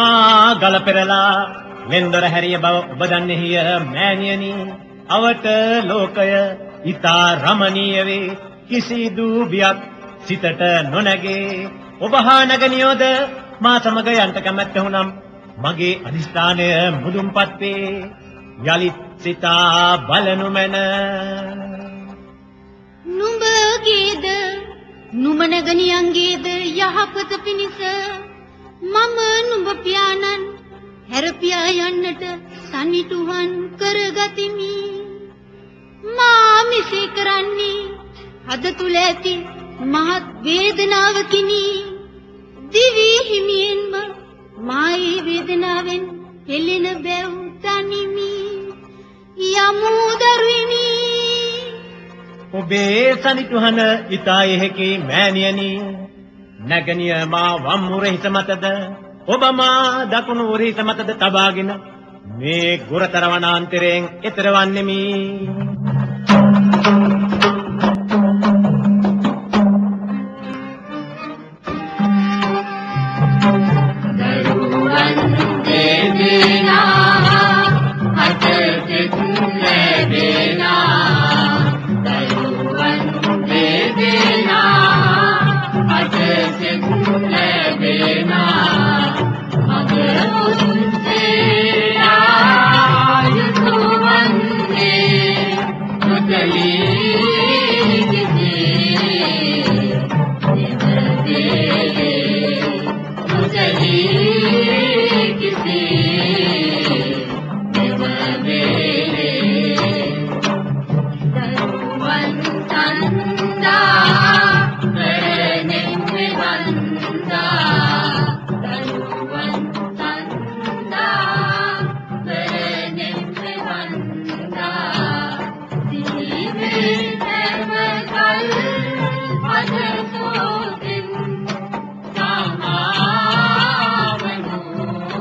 පාතාල පෙරලා වෙන්දොර හැරිය බව ඔබ දන්නේහිය මෑණියනි. අවට ලෝකය ඊතා රමණීය වේ. කිසිදු බියක් සිතට නොනැගේ. ඔබ හා නැගනියෝද මා සමග යන්ට කැමැත්ත වුනම් මගේ අදිස්ථානය මුදුන්පත් වේ. යලිත් සිතා බලනු මැන. නුඹගේද නුමනගනියන්ගේද යහපත පිණිස මම නුඹ පියාණන් හැරපියා යන්නට සනිටුවන් කරගතිමි. මා මෙසේ කරන්නේ අද තුල ඇති මහත් වේදනාවකිනි. දිවි හිමියෙන්ම මායි වේදනාවෙන් හෙළෙන බැව් තනිමි. යමු දරුවෙනි. ඔබේ සනිටුහන ඊතා එහෙකි මෑණියනි නැගණිය මා වම් මුරහිත මතද? ඔබ මා දකුණු උරහිත මතද තබාගෙන මේ ගුරතර වනාන්තරයෙන් එතර වන්නෙමි Thank you.